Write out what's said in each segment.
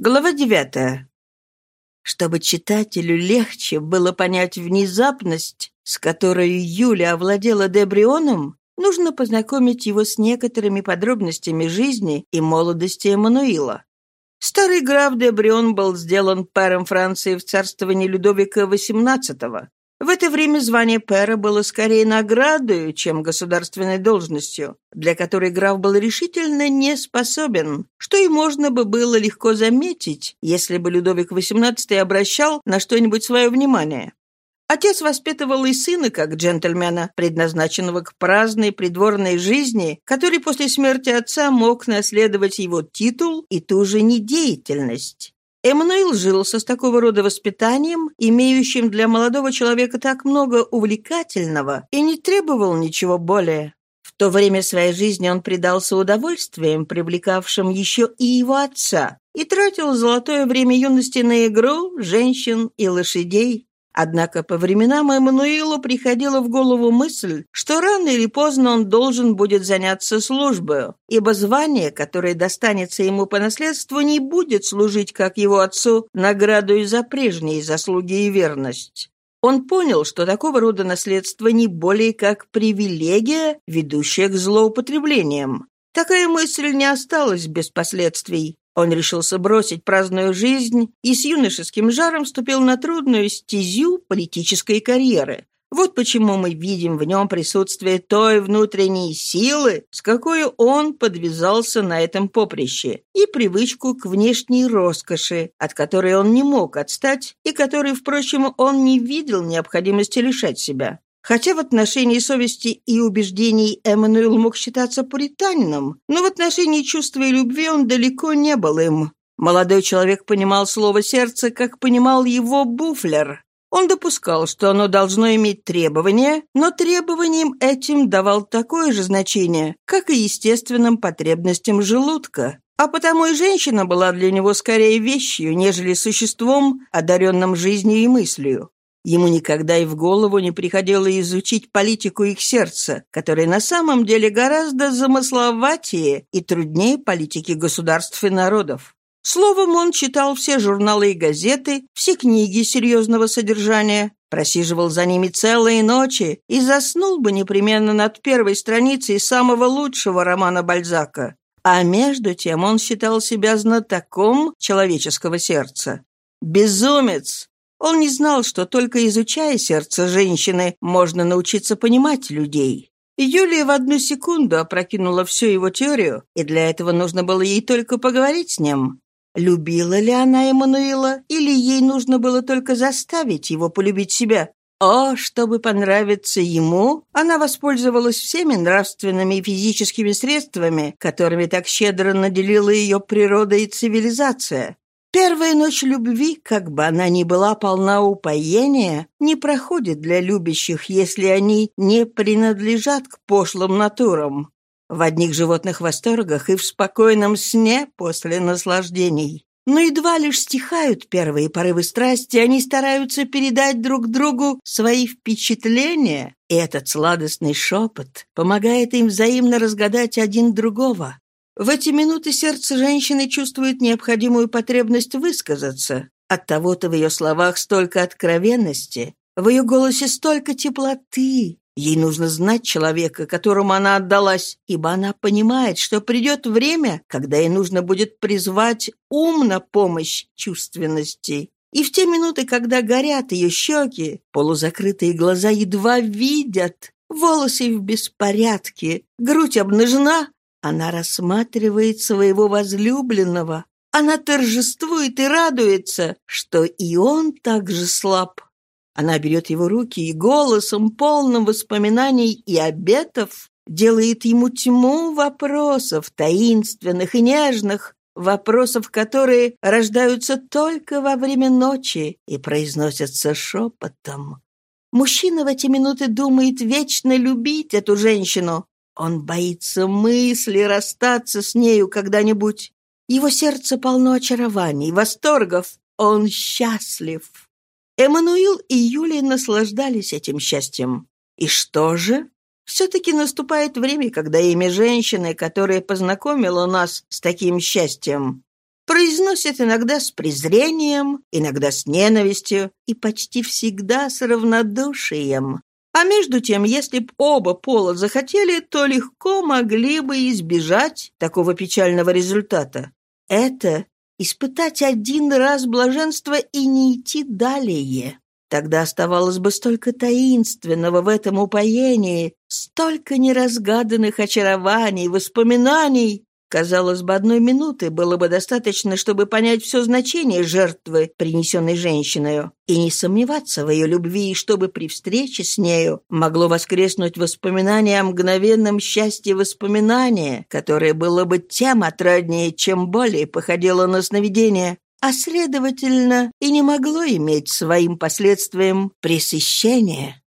Глава девятая. Чтобы читателю легче было понять внезапность, с которой Юля овладела Дебрионом, нужно познакомить его с некоторыми подробностями жизни и молодости Эммануила. Старый граф Дебрион был сделан пэром Франции в царствовании Людовика XVIII. В это время звание пэра было скорее наградой, чем государственной должностью, для которой граф был решительно не способен, что и можно бы было легко заметить, если бы Людовик XVIII обращал на что-нибудь свое внимание. Отец воспитывал и сына как джентльмена, предназначенного к праздной придворной жизни, который после смерти отца мог наследовать его титул и ту же недеятельность. Эммануил жил со с такого рода воспитанием, имеющим для молодого человека так много увлекательного, и не требовал ничего более. В то время своей жизни он предался удовольствиям, привлекавшим еще и его отца, и тратил золотое время юности на игру, женщин и лошадей. Однако по временам Эммануилу приходила в голову мысль, что рано или поздно он должен будет заняться службой, ибо звание, которое достанется ему по наследству, не будет служить, как его отцу, награду за прежние заслуги и верность. Он понял, что такого рода наследство не более как привилегия, ведущая к злоупотреблениям. Такая мысль не осталась без последствий. Он решился бросить праздную жизнь и с юношеским жаром вступил на трудную стезю политической карьеры. Вот почему мы видим в нем присутствие той внутренней силы, с какой он подвязался на этом поприще, и привычку к внешней роскоши, от которой он не мог отстать и которой, впрочем, он не видел необходимости лишать себя. Хотя в отношении совести и убеждений Эммануил мог считаться пуританином, но в отношении чувства и любви он далеко не был им. Молодой человек понимал слово «сердце», как понимал его Буфлер. Он допускал, что оно должно иметь требования, но требованием этим давал такое же значение, как и естественным потребностям желудка. А потому и женщина была для него скорее вещью, нежели существом, одаренным жизнью и мыслью. Ему никогда и в голову не приходило изучить политику их сердца, которая на самом деле гораздо замысловатее и труднее политики государств и народов. Словом, он читал все журналы и газеты, все книги серьезного содержания, просиживал за ними целые ночи и заснул бы непременно над первой страницей самого лучшего романа Бальзака. А между тем он считал себя знатоком человеческого сердца. Безумец, он не знал, что только изучая сердце женщины, можно научиться понимать людей. Юлия в одну секунду опрокинула всю его теорию, и для этого нужно было ей только поговорить с ним. Любила ли она Эммануила, или ей нужно было только заставить его полюбить себя? О, чтобы понравиться ему, она воспользовалась всеми нравственными и физическими средствами, которыми так щедро наделила ее природа и цивилизация. Первая ночь любви, как бы она ни была полна упоения, не проходит для любящих, если они не принадлежат к пошлым натурам. В одних животных восторгах и в спокойном сне после наслаждений. Но едва лишь стихают первые порывы страсти, они стараются передать друг другу свои впечатления, и этот сладостный шепот помогает им взаимно разгадать один другого. В эти минуты сердце женщины чувствует необходимую потребность высказаться. Оттого-то в ее словах столько откровенности, в ее голосе столько теплоты. Ей нужно знать человека, которому она отдалась, ибо она понимает, что придет время, когда ей нужно будет призвать ум на помощь чувственности. И в те минуты, когда горят ее щеки, полузакрытые глаза едва видят, волосы в беспорядке, грудь обнажена, она рассматривает своего возлюбленного. Она торжествует и радуется, что и он так же слаб. Она берет его руки и голосом, полным воспоминаний и обетов, делает ему тьму вопросов, таинственных и нежных, вопросов, которые рождаются только во время ночи и произносятся шепотом. Мужчина в эти минуты думает вечно любить эту женщину, он боится мысли расстаться с нею когда-нибудь. Его сердце полно очарований, восторгов. Он счастлив. Эммануил и Юлия наслаждались этим счастьем. И что же? Все-таки наступает время, когда имя женщины, которая познакомила нас с таким счастьем, произносит иногда с презрением, иногда с ненавистью и почти всегда с равнодушием. А между тем, если б оба пола захотели, то легко могли бы избежать такого печального результата. Это испытать один раз блаженство и не идти далее. Тогда оставалось бы столько таинственного в этом упоении, столько неразгаданных очарований, воспоминаний, Казалось бы, одной минуты было бы достаточно, чтобы понять все значение жертвы, принесенной женщиной, и не сомневаться в ее любви, и чтобы при встрече с нею могло воскреснуть воспоминание о мгновенном счастье воспоминания, которое было бы тем отраднее, чем более походило на сновидение, а, следовательно, и не могло иметь своим последствием пресыщение.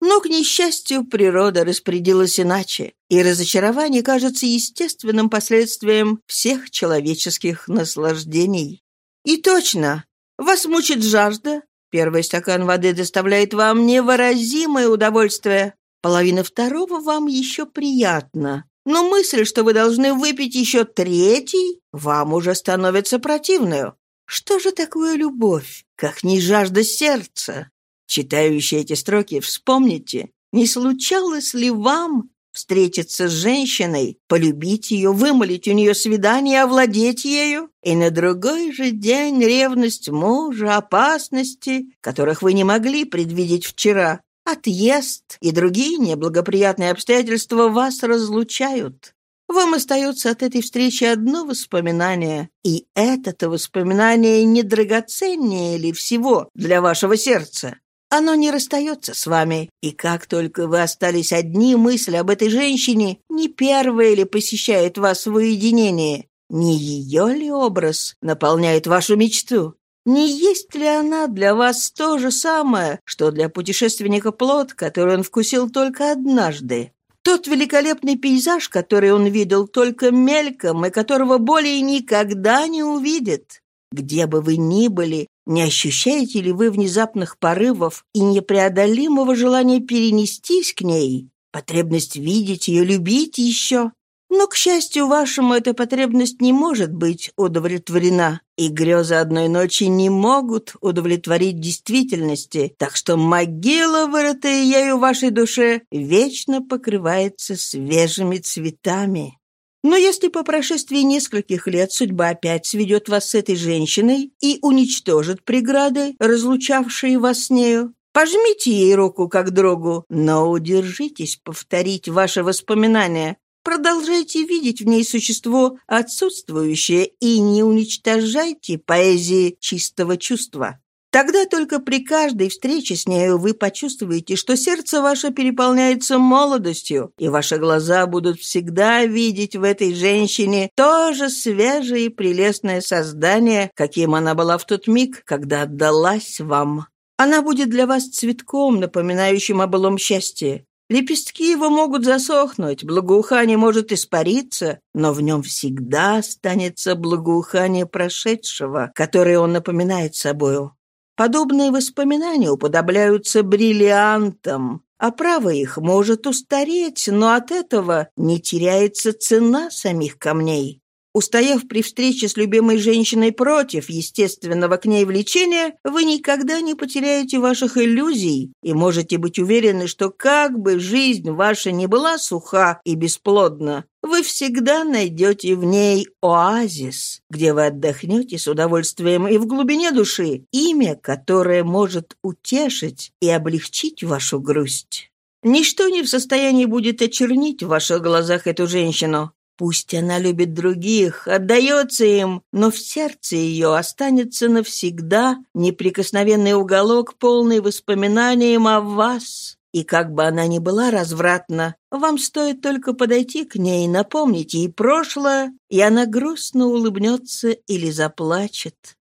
Но, к несчастью, природа распорядилась иначе, и разочарование кажется естественным последствием всех человеческих наслаждений. И точно, вас мучит жажда, первый стакан воды доставляет вам невыразимое удовольствие, половина второго вам еще приятно, но мысль, что вы должны выпить еще третий, вам уже становится противную. Что же такое любовь, как не жажда сердца? Читающие эти строки, вспомните, не случалось ли вам встретиться с женщиной, полюбить ее, вымолить у нее свидание, овладеть ею, и на другой же день ревность мужа, опасности, которых вы не могли предвидеть вчера, отъезд и другие неблагоприятные обстоятельства вас разлучают. Вам остается от этой встречи одно воспоминание, и это-то воспоминание не драгоценнее ли всего для вашего сердца? Оно не расстается с вами, и как только вы остались одни, мысль об этой женщине не первая ли посещает вас в уединении? Не ее ли образ наполняет вашу мечту? Не есть ли она для вас то же самое, что для путешественника плод, который он вкусил только однажды? Тот великолепный пейзаж, который он видел только мельком и которого более никогда не увидит. Где бы вы ни были, не ощущаете ли вы внезапных порывов и непреодолимого желания перенестись к ней? Потребность видеть ее, любить еще? Но, к счастью вашему, эта потребность не может быть удовлетворена, и грезы одной ночи не могут удовлетворить действительности, так что могила, вырытая ею в вашей душе, вечно покрывается свежими цветами. Но если по прошествии нескольких лет судьба опять сведет вас с этой женщиной и уничтожит преграды, разлучавшие вас с нею, пожмите ей руку как другу, но удержитесь повторить ваши воспоминания, продолжайте видеть в ней существо отсутствующее и не уничтожайте поэзии чистого чувства. Тогда только при каждой встрече с нею вы почувствуете, что сердце ваше переполняется молодостью, и ваши глаза будут всегда видеть в этой женщине то же свежее и прелестное создание, каким она была в тот миг, когда отдалась вам. Она будет для вас цветком, напоминающим о былом счастье. Лепестки его могут засохнуть, благоухание может испариться, но в нем всегда останется благоухание прошедшего, которое он напоминает собою. Подобные воспоминания уподобляются бриллиантам, а право их может устареть, но от этого не теряется цена самих камней. Устояв при встрече с любимой женщиной против естественного к ней влечения, вы никогда не потеряете ваших иллюзий и можете быть уверены, что как бы жизнь ваша не была суха и бесплодна, вы всегда найдете в ней оазис, где вы отдохнете с удовольствием и в глубине души имя, которое может утешить и облегчить вашу грусть. Ничто не в состоянии будет очернить в ваших глазах эту женщину. Пусть она любит других, отдается им, но в сердце ее останется навсегда неприкосновенный уголок, полный воспоминанием о вас. И как бы она ни была развратна, вам стоит только подойти к ней, напомнить ей прошлое, и она грустно улыбнется или заплачет.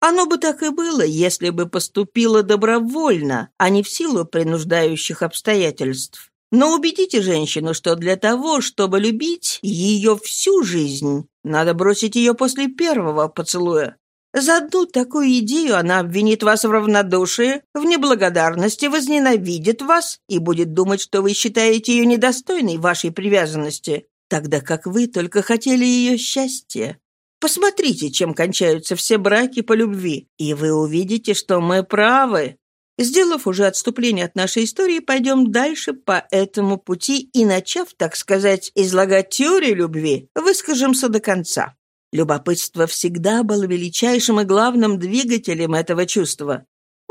Оно бы так и было, если бы поступило добровольно, а не в силу принуждающих обстоятельств. Но убедите женщину, что для того, чтобы любить ее всю жизнь, надо бросить ее после первого поцелуя. За одну такую идею она обвинит вас в равнодушии, в неблагодарности, возненавидит вас и будет думать, что вы считаете ее недостойной вашей привязанности, тогда как вы только хотели ее счастья. Посмотрите, чем кончаются все браки по любви, и вы увидите, что мы правы. Сделав уже отступление от нашей истории, пойдем дальше по этому пути и, начав, так сказать, излагать теорию любви, выскажемся до конца. Любопытство всегда было величайшим и главным двигателем этого чувства.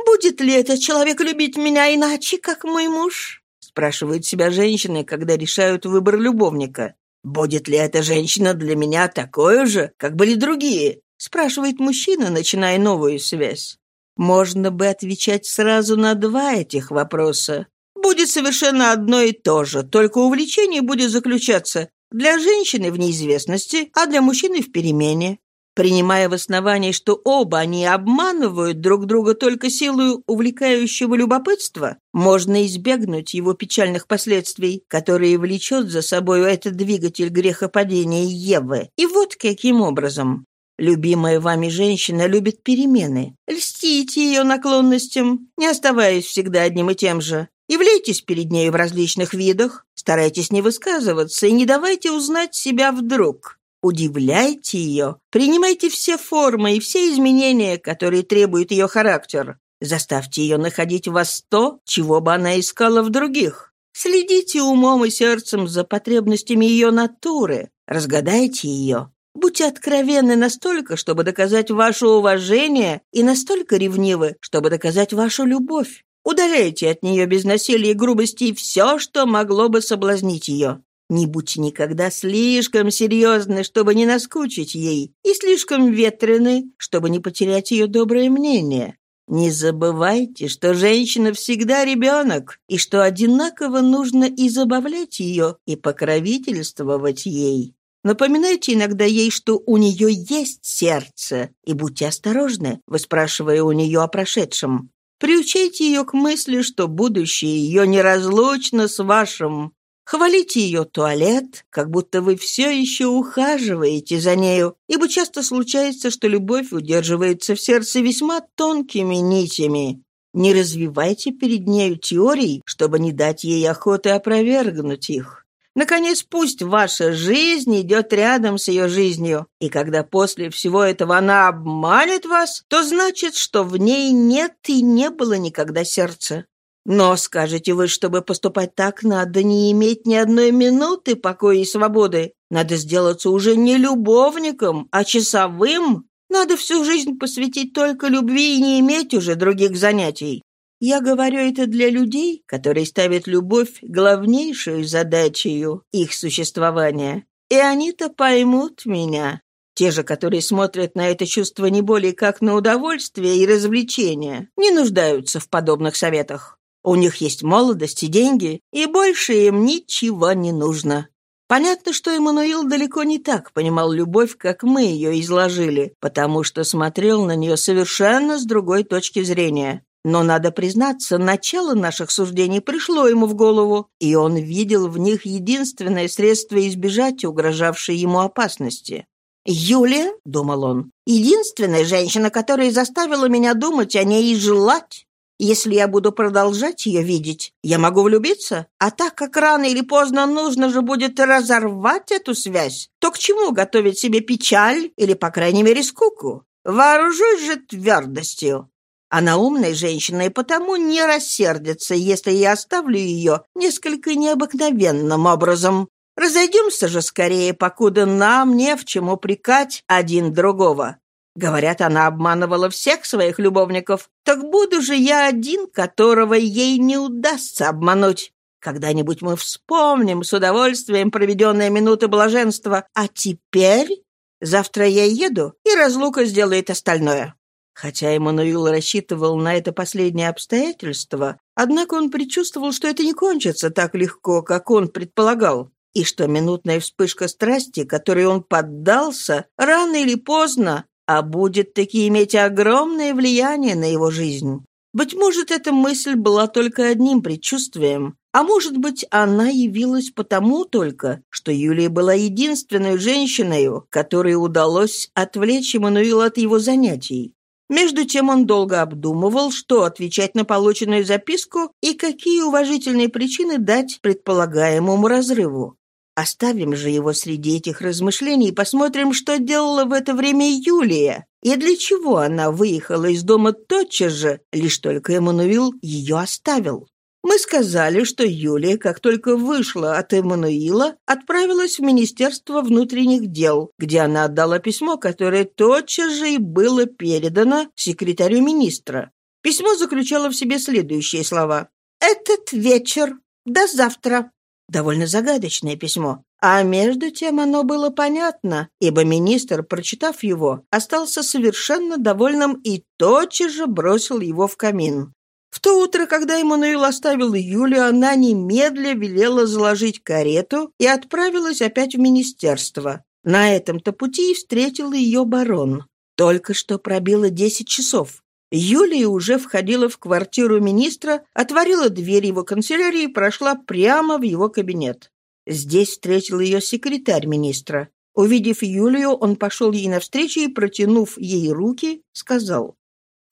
«Будет ли этот человек любить меня иначе, как мой муж?» спрашивают себя женщины, когда решают выбор любовника. «Будет ли эта женщина для меня такой же, как были другие?» спрашивает мужчина, начиная новую связь. Можно бы отвечать сразу на два этих вопроса. Будет совершенно одно и то же, только увлечение будет заключаться для женщины в неизвестности, а для мужчины в перемене. Принимая в основании, что оба они обманывают друг друга только силой увлекающего любопытства, можно избегнуть его печальных последствий, которые влечет за собой этот двигатель грехопадения Евы. И вот каким образом. Любимая вами женщина любит перемены. Льстите ее наклонностям, не оставаясь всегда одним и тем же. Являйтесь перед нею в различных видах, старайтесь не высказываться и не давайте узнать себя вдруг. Удивляйте ее, принимайте все формы и все изменения, которые требует ее характер. Заставьте ее находить в вас то, чего бы она искала в других. Следите умом и сердцем за потребностями ее натуры, разгадайте ее, Будьте откровенны настолько, чтобы доказать ваше уважение, и настолько ревнивы, чтобы доказать вашу любовь. Удаляйте от нее без насилия и грубости все, что могло бы соблазнить ее. Не будьте никогда слишком серьезны, чтобы не наскучить ей, и слишком ветрены, чтобы не потерять ее доброе мнение. Не забывайте, что женщина всегда ребенок, и что одинаково нужно и забавлять ее, и покровительствовать ей. Напоминайте иногда ей, что у нее есть сердце, и будьте осторожны, выспрашивая у нее о прошедшем. Приучайте ее к мысли, что будущее ее неразлучно с вашим. Хвалите ее туалет, как будто вы все еще ухаживаете за нею, ибо часто случается, что любовь удерживается в сердце весьма тонкими нитями. Не развивайте перед нею теорий, чтобы не дать ей охоты опровергнуть их. Наконец, пусть ваша жизнь идет рядом с ее жизнью, и когда после всего этого она обманет вас, то значит, что в ней нет и не было никогда сердца. Но, скажете вы, чтобы поступать так, надо не иметь ни одной минуты покоя и свободы. Надо сделаться уже не любовником, а часовым. Надо всю жизнь посвятить только любви и не иметь уже других занятий. Я говорю это для людей, которые ставят любовь главнейшую задачей их существования. И они-то поймут меня. Те же, которые смотрят на это чувство не более как на удовольствие и развлечение, не нуждаются в подобных советах. У них есть молодость и деньги, и больше им ничего не нужно. Понятно, что Эммануил далеко не так понимал любовь, как мы ее изложили, потому что смотрел на нее совершенно с другой точки зрения. Но, надо признаться, начало наших суждений пришло ему в голову, и он видел в них единственное средство избежать угрожавшей ему опасности. «Юлия», — думал он, — «единственная женщина, которая заставила меня думать о ней и желать. Если я буду продолжать ее видеть, я могу влюбиться, а так как рано или поздно нужно же будет разорвать эту связь, то к чему готовить себе печаль или, по крайней мере, скуку? Вооружусь же твердостью. Она умная женщина и потому не рассердится, если я оставлю ее несколько необыкновенным образом. Разойдемся же скорее, покуда нам не в чем упрекать один другого. Говорят, она обманывала всех своих любовников. Так буду же я один, которого ей не удастся обмануть. Когда-нибудь мы вспомним с удовольствием проведенные минуты блаженства. А теперь... Завтра я еду, и разлука сделает остальное. Хотя Эммануил рассчитывал на это последнее обстоятельство, однако он предчувствовал, что это не кончится так легко, как он предполагал, и что минутная вспышка страсти, которой он поддался, рано или поздно, а будет таки иметь огромное влияние на его жизнь. Быть может, эта мысль была только одним предчувствием, а может быть, она явилась потому только, что Юлия была единственной женщиной, которой удалось отвлечь Эммануила от его занятий. Между тем он долго обдумывал, что отвечать на полученную записку и какие уважительные причины дать предполагаемому разрыву. Оставим же его среди этих размышлений и посмотрим, что делала в это время Юлия, и для чего она выехала из дома тотчас же, лишь только Эммануил ее оставил. Мы сказали, что Юлия, как только вышла от Эммануила, отправилась в Министерство внутренних дел, где она отдала письмо, которое тотчас же и было передано секретарю министра. Письмо заключало в себе следующие слова. «Этот вечер. До завтра». Довольно загадочное письмо. А между тем оно было понятно, ибо министр, прочитав его, остался совершенно довольным и тотчас же бросил его в камин. В то утро, когда Эммануил оставил Юлю, она немедля велела заложить карету и отправилась опять в министерство. На этом-то пути встретил ее барон. Только что пробило десять часов. Юлия уже входила в квартиру министра, отворила дверь его канцелярии и прошла прямо в его кабинет. Здесь встретил ее секретарь министра. Увидев Юлию, он пошел ей навстречу и, протянув ей руки, сказал.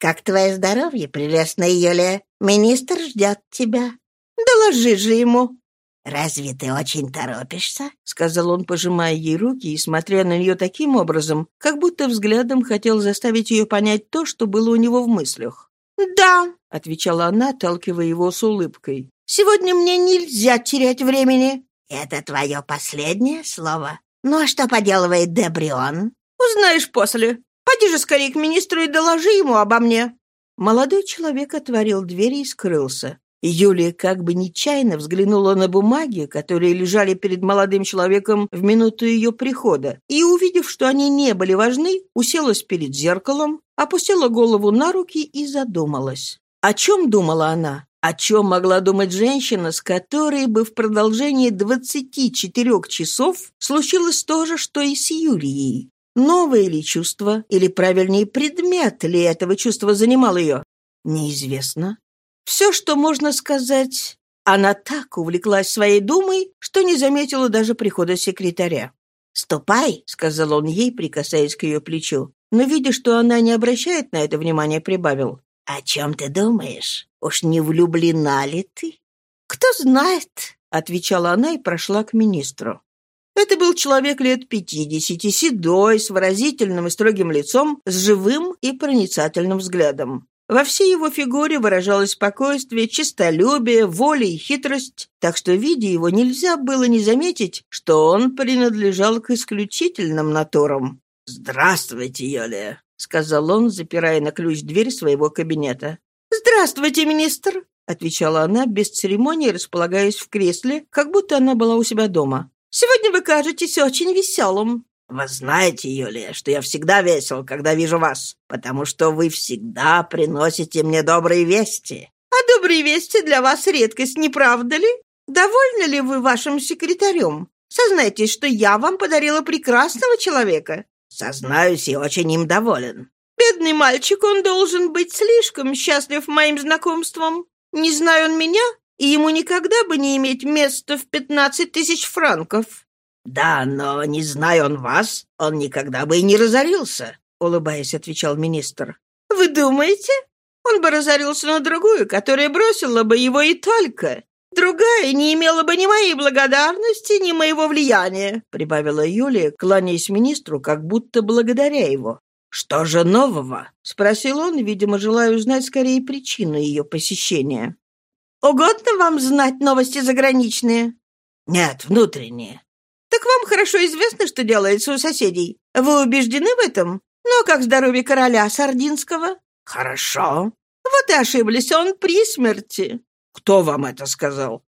«Как твое здоровье, прелестная Юлия? Министр ждет тебя. Доложи же ему». «Разве ты очень торопишься?» — сказал он, пожимая ей руки и смотря на нее таким образом, как будто взглядом хотел заставить ее понять то, что было у него в мыслях. «Да», — отвечала она, толкивая его с улыбкой. «Сегодня мне нельзя терять времени». «Это твое последнее слово? Ну а что поделывает Дебрион?» «Узнаешь после. Пойди же скорее к министру и доложи ему обо мне». Молодой человек отворил дверь и скрылся. Юлия как бы нечаянно взглянула на бумаги, которые лежали перед молодым человеком в минуту ее прихода, и, увидев, что они не были важны, уселась перед зеркалом, опустила голову на руки и задумалась. О чем думала она? О чем могла думать женщина, с которой бы в продолжении 24 часов случилось то же, что и с Юлией? Новое ли чувство, или правильнее предмет ли этого чувства занимал ее? Неизвестно. Все, что можно сказать, она так увлеклась своей думой, что не заметила даже прихода секретаря. «Ступай», — сказал он ей, прикасаясь к ее плечу. Но, видя, что она не обращает на это внимания, прибавил. «О чем ты думаешь? Уж не влюблена ли ты?» «Кто знает», — отвечала она и прошла к министру. Это был человек лет пятидесяти, седой, с выразительным и строгим лицом, с живым и проницательным взглядом. Во всей его фигуре выражалось спокойствие, честолюбие, воля и хитрость, так что, видя его, нельзя было не заметить, что он принадлежал к исключительным натурам. «Здравствуйте, Юлия», — сказал он, запирая на ключ дверь своего кабинета. «Здравствуйте, министр», — отвечала она, без церемонии располагаясь в кресле, как будто она была у себя дома. «Сегодня вы кажетесь очень веселым». «Вы знаете, Юлия, что я всегда весел, когда вижу вас, потому что вы всегда приносите мне добрые вести». «А добрые вести для вас редкость, не правда ли? Довольны ли вы вашим секретарем? Сознайтесь, что я вам подарила прекрасного человека». «Сознаюсь, и очень им доволен». «Бедный мальчик, он должен быть слишком счастлив моим знакомством. Не знаю он меня, и ему никогда бы не иметь места в пятнадцать тысяч франков». «Да, но, не зная он вас, он никогда бы и не разорился», — улыбаясь, отвечал министр. «Вы думаете? Он бы разорился на другую, которая бросила бы его и только. Другая не имела бы ни моей благодарности, ни моего влияния», — прибавила Юлия, кланяясь министру, как будто благодаря его. «Что же нового?» — спросил он, видимо, желая узнать скорее причину ее посещения. «Угодно вам знать новости заграничные?» «Нет, внутренние». Так вам хорошо известно, что делается у соседей. Вы убеждены в этом? Ну, как здоровье короля Сардинского? Хорошо. Вот и ошиблись, он при смерти. Кто вам это сказал?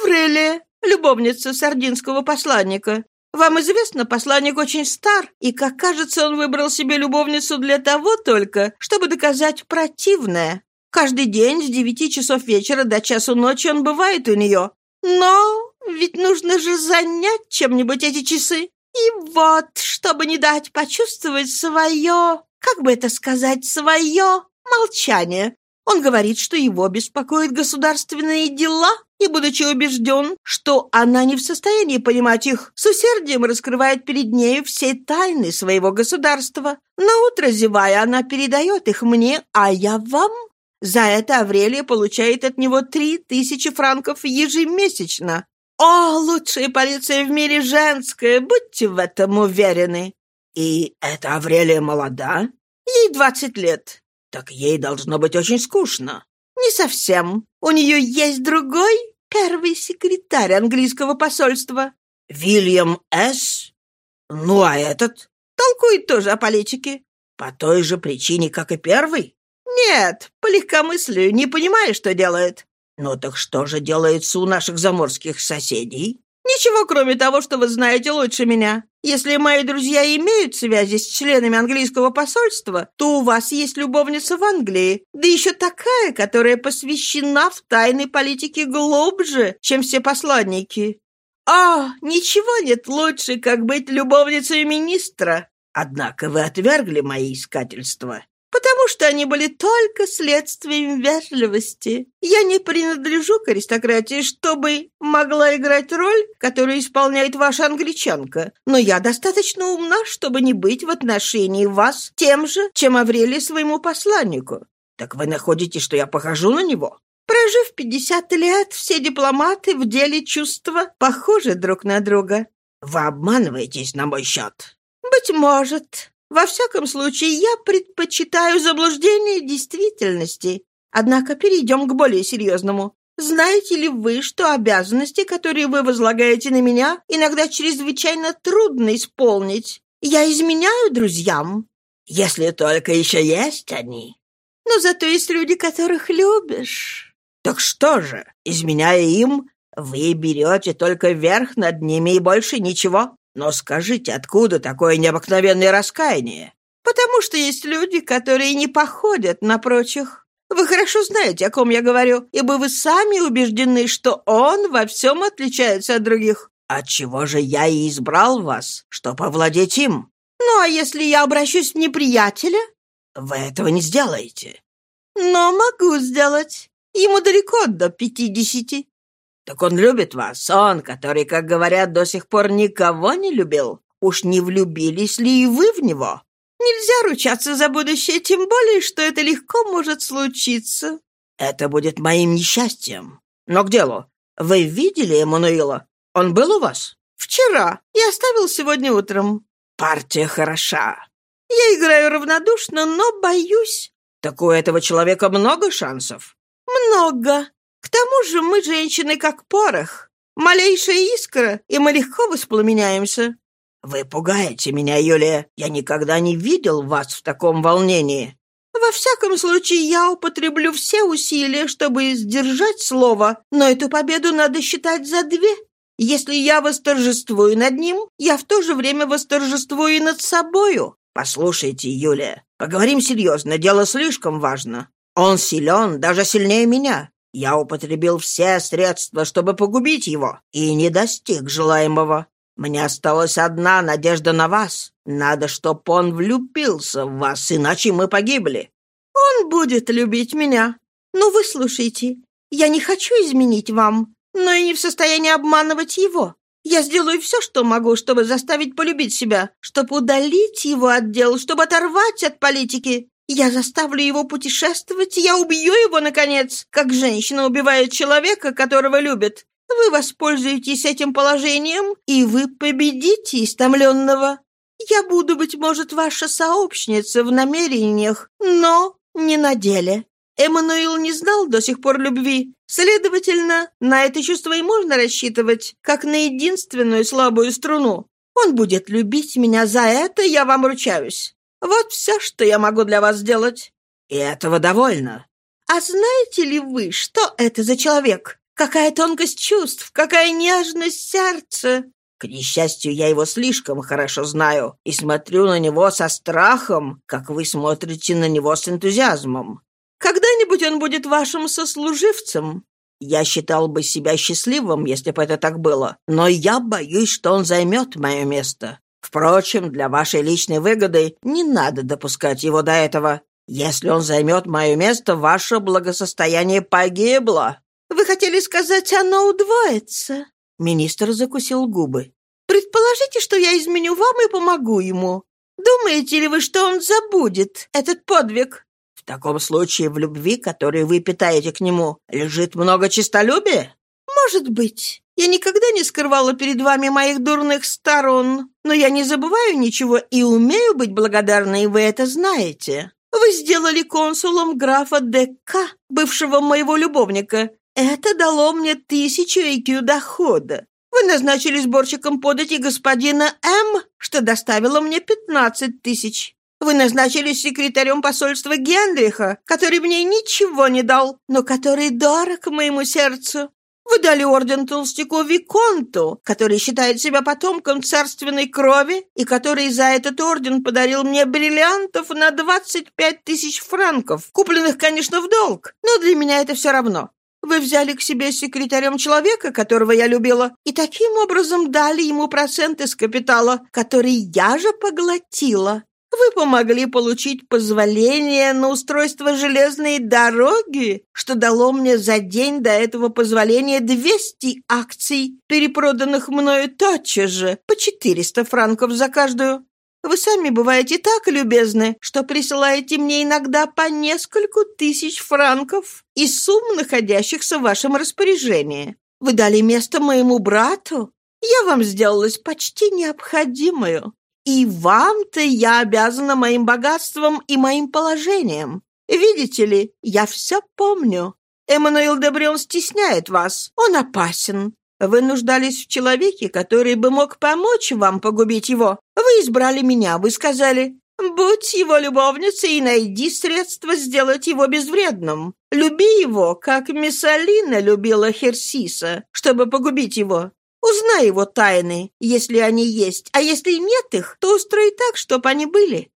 Аврелия, любовница сардинского посланника. Вам известно, посланник очень стар, и, как кажется, он выбрал себе любовницу для того только, чтобы доказать противное. Каждый день с девяти часов вечера до часу ночи он бывает у нее. Но ведь нужно же занять чем-нибудь эти часы. И вот, чтобы не дать почувствовать свое, как бы это сказать, свое молчание. Он говорит, что его беспокоят государственные дела, и, будучи убежден, что она не в состоянии понимать их, с усердием раскрывает перед нею все тайны своего государства. На утро зевая, она передает их мне, а я вам. За это Аврелия получает от него три тысячи франков ежемесячно. О, лучшая полиция в мире женская, будьте в этом уверены. И эта Аврелия молода? Ей двадцать лет. Так ей должно быть очень скучно. Не совсем. У нее есть другой, первый секретарь английского посольства. Вильям С. Ну, а этот? Толкует тоже о политике. По той же причине, как и первый? Нет, по легкомыслию, не понимая, что делает. Ну так что же делается у наших заморских соседей? Ничего, кроме того, что вы знаете лучше меня. Если мои друзья имеют связи с членами английского посольства, то у вас есть любовница в Англии, да еще такая, которая посвящена в тайной политике глубже, чем все посланники. А, ничего нет лучше, как быть любовницей министра. Однако вы отвергли мои искательства потому что они были только следствием вежливости. Я не принадлежу к аристократии, чтобы могла играть роль, которую исполняет ваша англичанка, но я достаточно умна, чтобы не быть в отношении вас тем же, чем Аврелий своему посланнику. Так вы находите, что я похожу на него? Прожив пятьдесят лет, все дипломаты в деле чувства похожи друг на друга. Вы обманываетесь на мой счет. Быть может. Во всяком случае, я предпочитаю заблуждение действительности. Однако перейдем к более серьезному. Знаете ли вы, что обязанности, которые вы возлагаете на меня, иногда чрезвычайно трудно исполнить? Я изменяю друзьям. Если только еще есть они. Но зато есть люди, которых любишь. Так что же, изменяя им, вы берете только верх над ними и больше ничего? Но скажите, откуда такое необыкновенное раскаяние? Потому что есть люди, которые не походят на прочих. Вы хорошо знаете, о ком я говорю, ибо вы сами убеждены, что он во всем отличается от других. Отчего же я и избрал вас, чтобы овладеть им? Ну, а если я обращусь в неприятеля? Вы этого не сделаете. Но могу сделать. Ему далеко до пятидесяти. Так он любит вас, он, который, как говорят, до сих пор никого не любил. Уж не влюбились ли и вы в него? Нельзя ручаться за будущее, тем более, что это легко может случиться. Это будет моим несчастьем. Но к делу. Вы видели Эммануила? Он был у вас? Вчера. Я оставил сегодня утром. Партия хороша. Я играю равнодушно, но боюсь. Так у этого человека много шансов? Много. К тому же мы, женщины, как порох. Малейшая искра, и мы легко воспламеняемся». «Вы пугаете меня, Юлия. Я никогда не видел вас в таком волнении». «Во всяком случае, я употреблю все усилия, чтобы сдержать слово, но эту победу надо считать за две. Если я восторжествую над ним, я в то же время восторжествую и над собою». «Послушайте, Юлия, поговорим серьезно, дело слишком важно. Он силен, даже сильнее меня. Я употребил все средства, чтобы погубить его, и не достиг желаемого. Мне осталась одна надежда на вас. Надо, чтоб он влюбился в вас, иначе мы погибли». «Он будет любить меня. Ну, вы слушайте, я не хочу изменить вам, но и не в состоянии обманывать его. Я сделаю все, что могу, чтобы заставить полюбить себя, чтобы удалить его от дел, чтобы оторвать от политики. Я заставлю его путешествовать, я убью его, наконец, как женщина убивает человека, которого любит. Вы воспользуетесь этим положением, и вы победите истомленного. Я буду, быть может, ваша сообщница в намерениях, но не на деле. Эммануил не знал до сих пор любви. Следовательно, на это чувство и можно рассчитывать, как на единственную слабую струну. Он будет любить меня за это, я вам ручаюсь. Вот все, что я могу для вас сделать». «И этого довольно». «А знаете ли вы, что это за человек? Какая тонкость чувств, какая нежность сердца!» К несчастью, я его слишком хорошо знаю и смотрю на него со страхом, как вы смотрите на него с энтузиазмом. Когда-нибудь он будет вашим сослуживцем. Я считал бы себя счастливым, если бы это так было, но я боюсь, что он займет мое место. Впрочем, для вашей личной выгоды не надо допускать его до этого. Если он займет мое место, ваше благосостояние погибло». «Вы хотели сказать, оно удвоится?» Министр закусил губы. «Предположите, что я изменю вам и помогу ему. Думаете ли вы, что он забудет этот подвиг?» «В таком случае в любви, которую вы питаете к нему, лежит много честолюбия?» «Может быть. Я никогда не скрывала перед вами моих дурных сторон, но я не забываю ничего и умею быть благодарной, вы это знаете. Вы сделали консулом графа Д.К., бывшего моего любовника. Это дало мне тысячу IQ дохода. Вы назначили сборщиком подати господина М., что доставило мне пятнадцать тысяч. Вы назначили секретарем посольства Генриха, который мне ничего не дал, но который дорог моему сердцу. Вы дали орден толстяку Виконту, который считает себя потомком царственной крови и который за этот орден подарил мне бриллиантов на 25 тысяч франков, купленных, конечно, в долг, но для меня это все равно. Вы взяли к себе секретарем человека, которого я любила, и таким образом дали ему процент из капитала, который я же поглотила. Вы помогли получить позволение на устройство железной дороги, что дало мне за день до этого позволения 200 акций, перепроданных мною тотчас же, по 400 франков за каждую. Вы сами бываете так любезны, что присылаете мне иногда по нескольку тысяч франков из сумм, находящихся в вашем распоряжении. Вы дали место моему брату. Я вам сделалась почти необходимую. И вам-то я обязана моим богатством и моим положением. Видите ли, я все помню. Эммануил Дебрион стесняет вас. Он опасен. Вы нуждались в человеке, который бы мог помочь вам погубить его. Вы избрали меня. Вы сказали, будь его любовницей и найди средства сделать его безвредным. Люби его, как Миссалина любила Херсиса, чтобы погубить его. Узнай его тайны, если они есть, а если нет их, то устрой так, чтоб они были.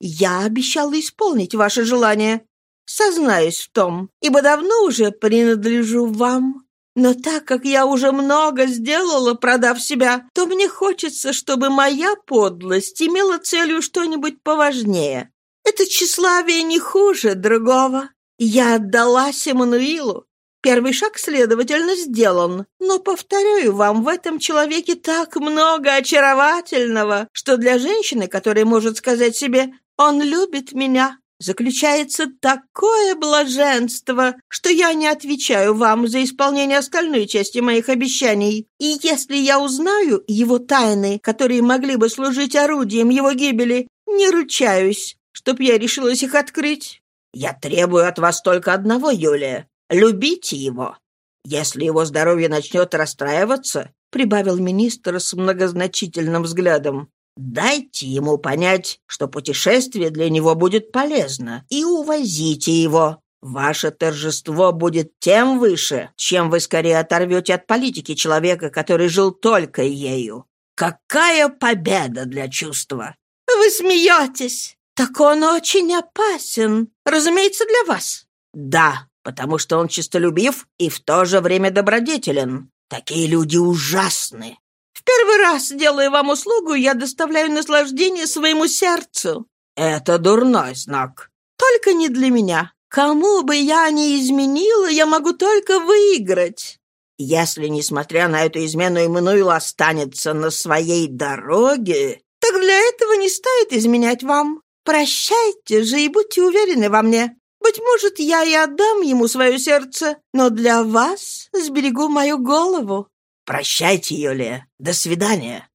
Я обещала исполнить ваше желание. Сознаюсь в том, ибо давно уже принадлежу вам. Но так как я уже много сделала, продав себя, то мне хочется, чтобы моя подлость имела целью что-нибудь поважнее. Это тщеславие не хуже другого. Я отдалась Эммануилу, Первый шаг, следовательно, сделан. Но, повторяю вам, в этом человеке так много очаровательного, что для женщины, которая может сказать себе «он любит меня», заключается такое блаженство, что я не отвечаю вам за исполнение остальной части моих обещаний. И если я узнаю его тайны, которые могли бы служить орудием его гибели, не ручаюсь, чтоб я решилась их открыть. Я требую от вас только одного, Юлия. Любите его. Если его здоровье начнет расстраиваться, прибавил министр с многозначительным взглядом, дайте ему понять, что путешествие для него будет полезно, и увозите его. Ваше торжество будет тем выше, чем вы скорее оторвете от политики человека, который жил только ею. Какая победа для чувства! Вы смеетесь! Так он очень опасен, разумеется, для вас. Да, потому что он честолюбив и в то же время добродетелен. Такие люди ужасны. В первый раз, делая вам услугу, я доставляю наслаждение своему сердцу. Это дурной знак. Только не для меня. Кому бы я ни изменила, я могу только выиграть. Если, несмотря на эту измену, Эммануил останется на своей дороге... Так для этого не стоит изменять вам. Прощайте же и будьте уверены во мне. Быть может, я и отдам ему свое сердце, но для вас сберегу мою голову». «Прощайте, Юлия. До свидания».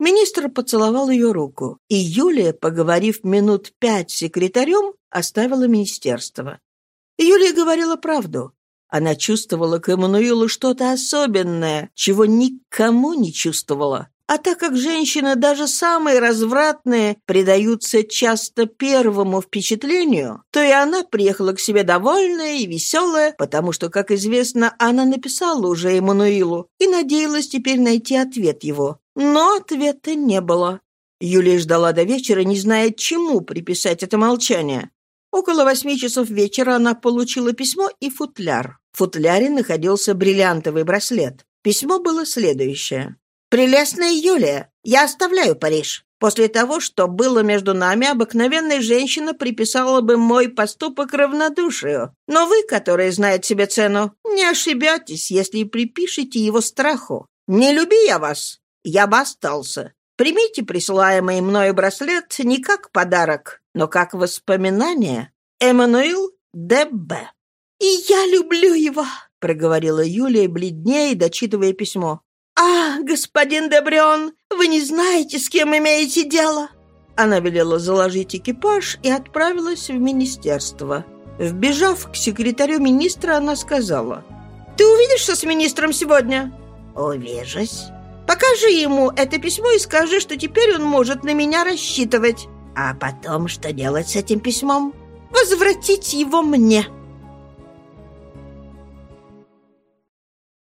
Министр поцеловал ее руку, и Юлия, поговорив минут пять с секретарем, оставила министерство. Юлия говорила правду. Она чувствовала к Эммануилу что-то особенное, чего никому не чувствовала. А так как женщины, даже самые развратные, предаются часто первому впечатлению, то и она приехала к себе довольная и веселая, потому что, как известно, она написала уже Эммануилу и надеялась теперь найти ответ его. Но ответа не было. Юлия ждала до вечера, не зная, чему приписать это молчание. Около восьми часов вечера она получила письмо и футляр. В футляре находился бриллиантовый браслет. Письмо было следующее. «Прелестная Юлия, я оставляю Париж. После того, что было между нами, обыкновенная женщина приписала бы мой поступок равнодушию. Но вы, которые знают себе цену, не ошибетесь, если припишете его страху. Не люби я вас, я бы остался. Примите присылаемый мною браслет не как подарок, но как воспоминание. Эммануил Д.Б. «И я люблю его!» — проговорила Юлия, бледнее, дочитывая письмо. «А, господин Дебрион, вы не знаете, с кем имеете дело?» Она велела заложить экипаж и отправилась в министерство. Вбежав к секретарю министра, она сказала, «Ты увидишься с министром сегодня?» «Увижусь». «Покажи ему это письмо и скажи, что теперь он может на меня рассчитывать». «А потом что делать с этим письмом?» «Возвратить его мне».